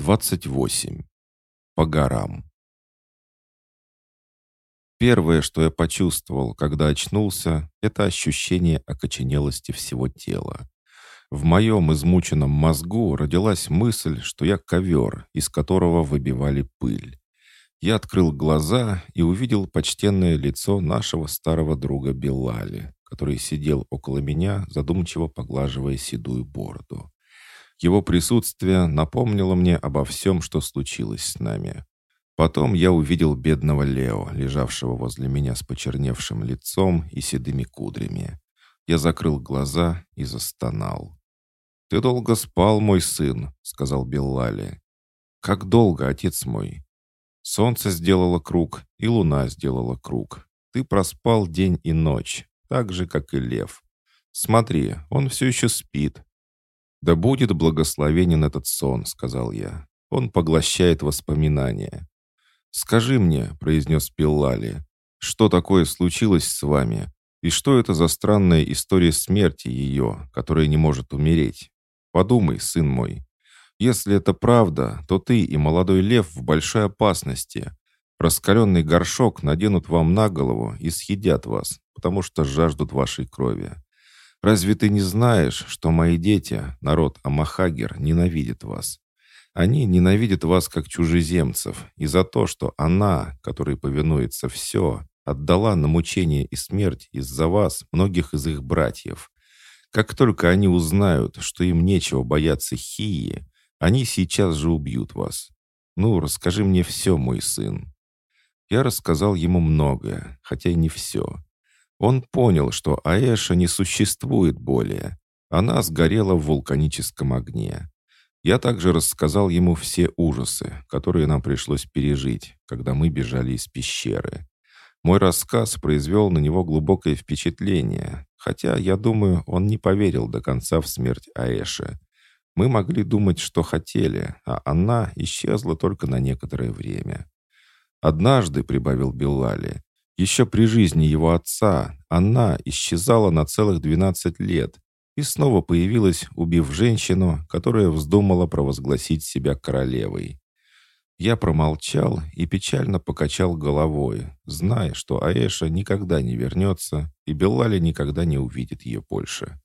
28. По горам. Первое, что я почувствовал, когда очнулся, это ощущение окоченелости всего тела. В моем измученном мозгу родилась мысль, что я ковер, из которого выбивали пыль. Я открыл глаза и увидел почтенное лицо нашего старого друга Беллали, который сидел около меня, задумчиво поглаживая седую бороду. Его присутствие напомнило мне обо всем, что случилось с нами. Потом я увидел бедного Лео, лежавшего возле меня с почерневшим лицом и седыми кудрями. Я закрыл глаза и застонал. «Ты долго спал, мой сын», — сказал Беллали. «Как долго, отец мой?» «Солнце сделало круг, и луна сделала круг. Ты проспал день и ночь, так же, как и лев. Смотри, он все еще спит». «Да будет благословенен этот сон», — сказал я. «Он поглощает воспоминания». «Скажи мне», — произнес Пиллали, — «что такое случилось с вами, и что это за странная история смерти ее, которая не может умереть? Подумай, сын мой. Если это правда, то ты и молодой лев в большой опасности. Раскаленный горшок наденут вам на голову и съедят вас, потому что жаждут вашей крови. Разве ты не знаешь, что мои дети, народ Амахагер, ненавидят вас? Они ненавидят вас как чужеземцев и за то, что она, которой повинуется все, отдала на мучение и смерть из-за вас многих из их братьев. Как только они узнают, что им нечего бояться Хии, они сейчас же убьют вас. Ну, расскажи мне все, мой сын». Я рассказал ему многое, хотя и не все. Он понял, что Аэша не существует более. Она сгорела в вулканическом огне. Я также рассказал ему все ужасы, которые нам пришлось пережить, когда мы бежали из пещеры. Мой рассказ произвел на него глубокое впечатление, хотя, я думаю, он не поверил до конца в смерть Аэши. Мы могли думать, что хотели, а она исчезла только на некоторое время. «Однажды», — прибавил Беллали, — «еще при жизни его отца она исчезала на целых 12 лет и снова появилась, убив женщину, которая вздумала провозгласить себя королевой. Я промолчал и печально покачал головой, зная, что Аэша никогда не вернется и Беллали никогда не увидит ее больше.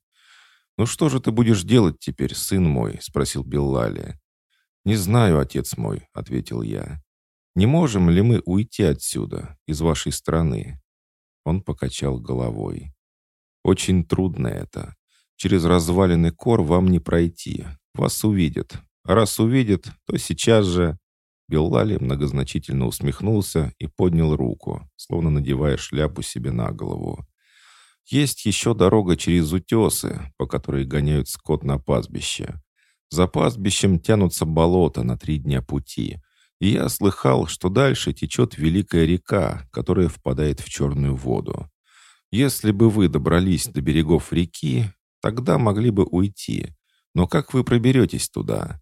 «Ну что же ты будешь делать теперь, сын мой?» — спросил Беллали. «Не знаю, отец мой», — ответил я. «Не можем ли мы уйти отсюда, из вашей страны?» Он покачал головой. «Очень трудно это. Через развалины кор вам не пройти. Вас увидят. А раз увидят, то сейчас же...» Беллали многозначительно усмехнулся и поднял руку, словно надевая шляпу себе на голову. «Есть еще дорога через утесы, по которой гоняют скот на пастбище. За пастбищем тянутся болота на три дня пути, и я слыхал, что дальше течет великая река, которая впадает в черную воду. Если бы вы добрались до берегов реки, тогда могли бы уйти. Но как вы проберетесь туда?»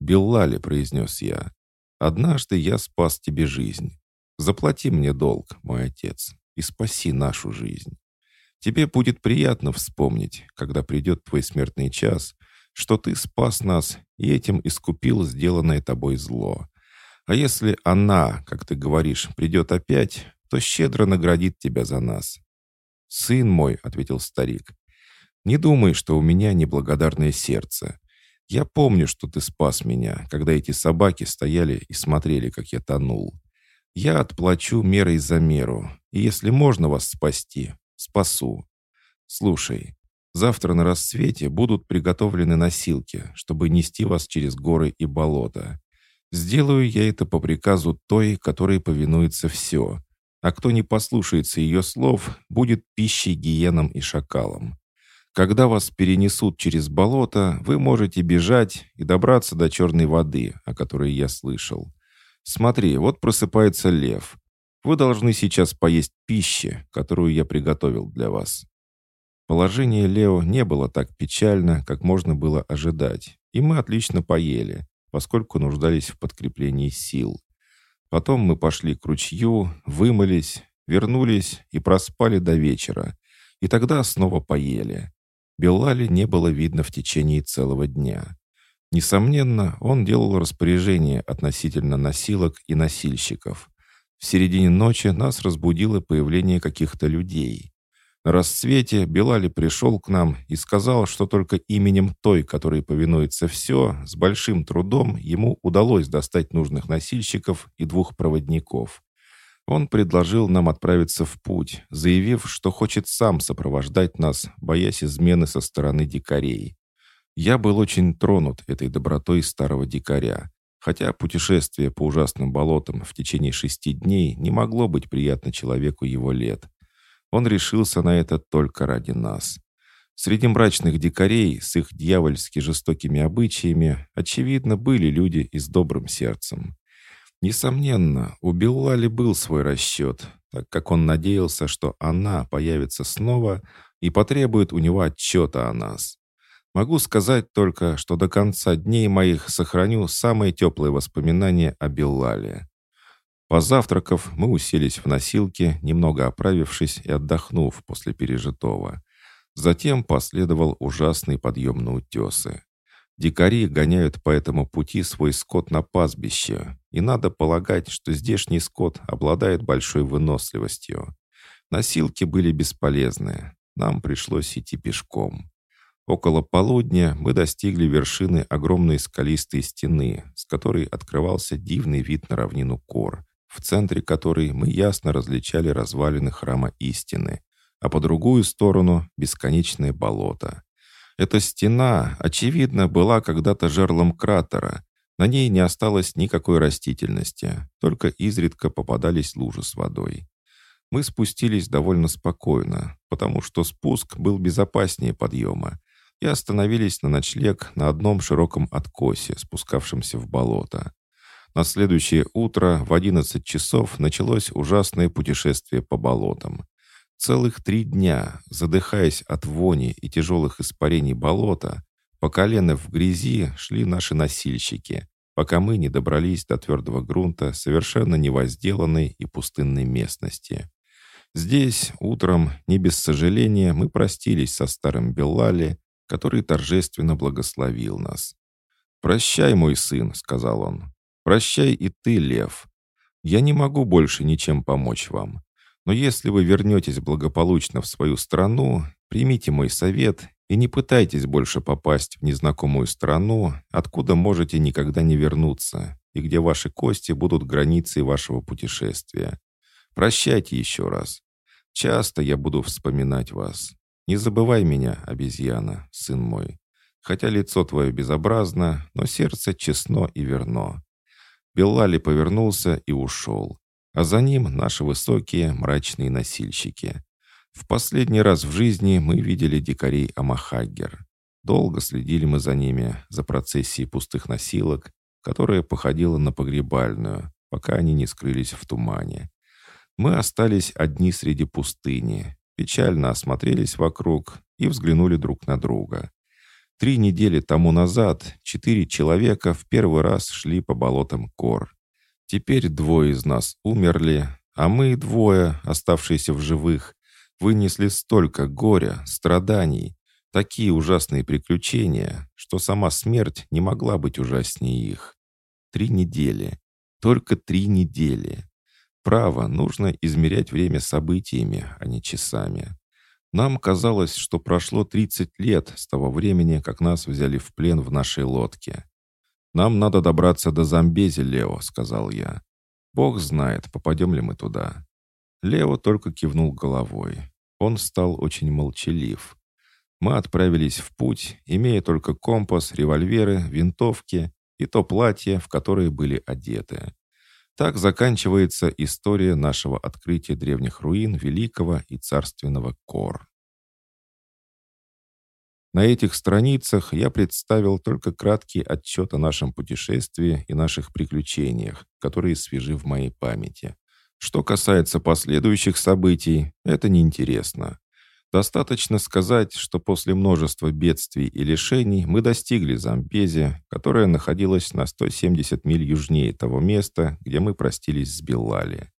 «Беллали», — произнес я, Однажды я спас тебе жизнь. Заплати мне долг, мой отец, и спаси нашу жизнь. Тебе будет приятно вспомнить, когда придет твой смертный час, что ты спас нас и этим искупил сделанное тобой зло. А если она, как ты говоришь, придет опять, то щедро наградит тебя за нас». «Сын мой», — ответил старик, — «не думай, что у меня неблагодарное сердце. Я помню, что ты спас меня, когда эти собаки стояли и смотрели, как я тонул. Я отплачу мерой за меру, и если можно вас спасти, спасу. Слушай, завтра на рассвете будут приготовлены носилки, чтобы нести вас через горы и болота. Сделаю я это по приказу той, которой повинуется все, а кто не послушается ее слов, будет пищей гиенам и шакалам. Когда вас перенесут через болото, вы можете бежать и добраться до черной воды, о которой я слышал. Смотри, вот просыпается лев. Вы должны сейчас поесть пищи, которую я приготовил для вас». Положение Лео не было так печально, как можно было ожидать, и мы отлично поели, поскольку нуждались в подкреплении сил. Потом мы пошли к ручью, вымылись, вернулись и проспали до вечера, и тогда снова поели. Беллали не было видно в течение целого дня. Несомненно, он делал распоряжение относительно носилок и носильщиков. В середине ночи нас разбудило появление каких-то людей. На рассвете Белали пришел к нам и сказал, что только именем той, которой повинуется все, с большим трудом ему удалось достать нужных носильщиков и двух проводников. Он предложил нам отправиться в путь, заявив, что хочет сам сопровождать нас, боясь измены со стороны дикарей. Я был очень тронут этой добротой старого дикаря, хотя путешествие по ужасным болотам в течение шести дней не могло быть приятно человеку его лет. Он решился на это только ради нас. Среди мрачных дикарей с их дьявольски жестокими обычаями, очевидно, были люди и с добрым сердцем. Несомненно, у Беллали был свой расчет, так как он надеялся, что она появится снова и потребует у него отчета о нас. Могу сказать только, что до конца дней моих сохраню самые теплые воспоминания о Беллале. Позавтракав, мы уселись в носилки, немного оправившись и отдохнув после пережитого. Затем последовал ужасный подъем на утесы. Дикари гоняют по этому пути свой скот на пастбище, и надо полагать, что здешний скот обладает большой выносливостью. Носилки были бесполезны, нам пришлось идти пешком. Около полудня мы достигли вершины огромной скалистой стены, с которой открывался дивный вид на равнину Кор, в центре которой мы ясно различали развалины храма истины, а по другую сторону — бесконечное болото. Эта стена, очевидно, была когда-то жерлом кратера. На ней не осталось никакой растительности, только изредка попадались лужи с водой. Мы спустились довольно спокойно, потому что спуск был безопаснее подъема, и остановились на ночлег на одном широком откосе, спускавшемся в болото. На следующее утро в 11 часов началось ужасное путешествие по болотам. Целых три дня, задыхаясь от вони и тяжелых испарений болота, по колено в грязи шли наши носильщики, пока мы не добрались до твердого грунта совершенно невозделанной и пустынной местности. Здесь, утром, не без сожаления, мы простились со старым Беллали, который торжественно благословил нас. «Прощай, мой сын», — сказал он. «Прощай и ты, лев. Я не могу больше ничем помочь вам. Но если вы вернетесь благополучно в свою страну, примите мой совет и не пытайтесь больше попасть в незнакомую страну, откуда можете никогда не вернуться, и где ваши кости будут границей вашего путешествия. Прощайте еще раз. Часто я буду вспоминать вас. Не забывай меня, обезьяна, сын мой. Хотя лицо твое безобразно, но сердце честно и верно». Беллали повернулся и ушел а за ним наши высокие мрачные носильщики. В последний раз в жизни мы видели дикарей Амахаггер. Долго следили мы за ними, за процессией пустых носилок, которая походила на погребальную, пока они не скрылись в тумане. Мы остались одни среди пустыни, печально осмотрелись вокруг и взглянули друг на друга. Три недели тому назад четыре человека в первый раз шли по болотам Кор. Теперь двое из нас умерли, а мы двое, оставшиеся в живых, вынесли столько горя, страданий, такие ужасные приключения, что сама смерть не могла быть ужаснее их. Три недели. Только три недели. Право, нужно измерять время событиями, а не часами. Нам казалось, что прошло 30 лет с того времени, как нас взяли в плен в нашей лодке. «Нам надо добраться до Замбези, Лео», — сказал я. «Бог знает, попадем ли мы туда». Лео только кивнул головой. Он стал очень молчалив. Мы отправились в путь, имея только компас, револьверы, винтовки и то платье, в которое были одеты. Так заканчивается история нашего открытия древних руин великого и царственного Кор. На этих страницах я представил только краткий отчет о нашем путешествии и наших приключениях, которые свежи в моей памяти. Что касается последующих событий, это неинтересно. Достаточно сказать, что после множества бедствий и лишений мы достигли Замбези, которая находилась на 170 миль южнее того места, где мы простились с Беллали.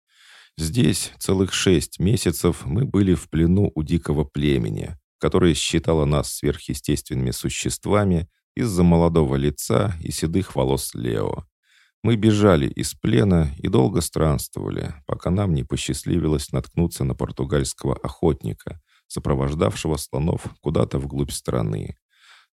Здесь целых шесть месяцев мы были в плену у дикого племени, которая считала нас сверхъестественными существами из-за молодого лица и седых волос Лео. Мы бежали из плена и долго странствовали, пока нам не посчастливилось наткнуться на португальского охотника, сопровождавшего слонов куда-то вглубь страны.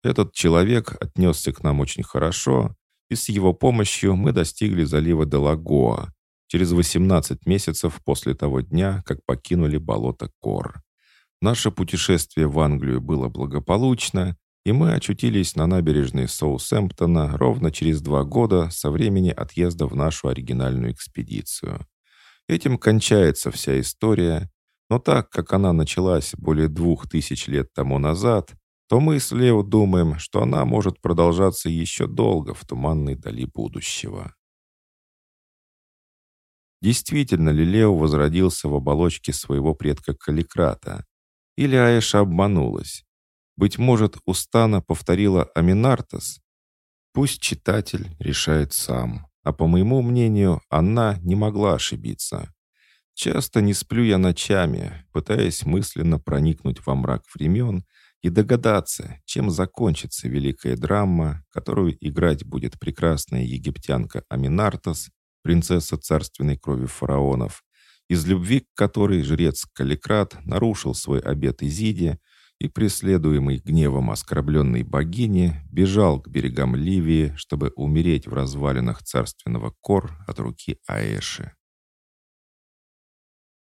Этот человек отнесся к нам очень хорошо, и с его помощью мы достигли залива Делагоа через 18 месяцев после того дня, как покинули болото Кор. Наше путешествие в Англию было благополучно, и мы очутились на набережной Соусэмптона ровно через два года со времени отъезда в нашу оригинальную экспедицию. Этим кончается вся история, но так как она началась более двух тысяч лет тому назад, то мы с Лео думаем, что она может продолжаться еще долго в туманной дали будущего. Действительно ли Лео возродился в оболочке своего предка Каликрата? Или Аэша обманулась? Быть может, Устана повторила Аминартас? Пусть читатель решает сам. А по моему мнению, она не могла ошибиться. Часто не сплю я ночами, пытаясь мысленно проникнуть во мрак времен и догадаться, чем закончится великая драма, которую играть будет прекрасная египтянка Аминартас, принцесса царственной крови фараонов, из любви к которой жрец Каликрат нарушил свой обет Изиде и, преследуемый гневом оскорбленной богини, бежал к берегам Ливии, чтобы умереть в развалинах царственного Кор от руки Аэши.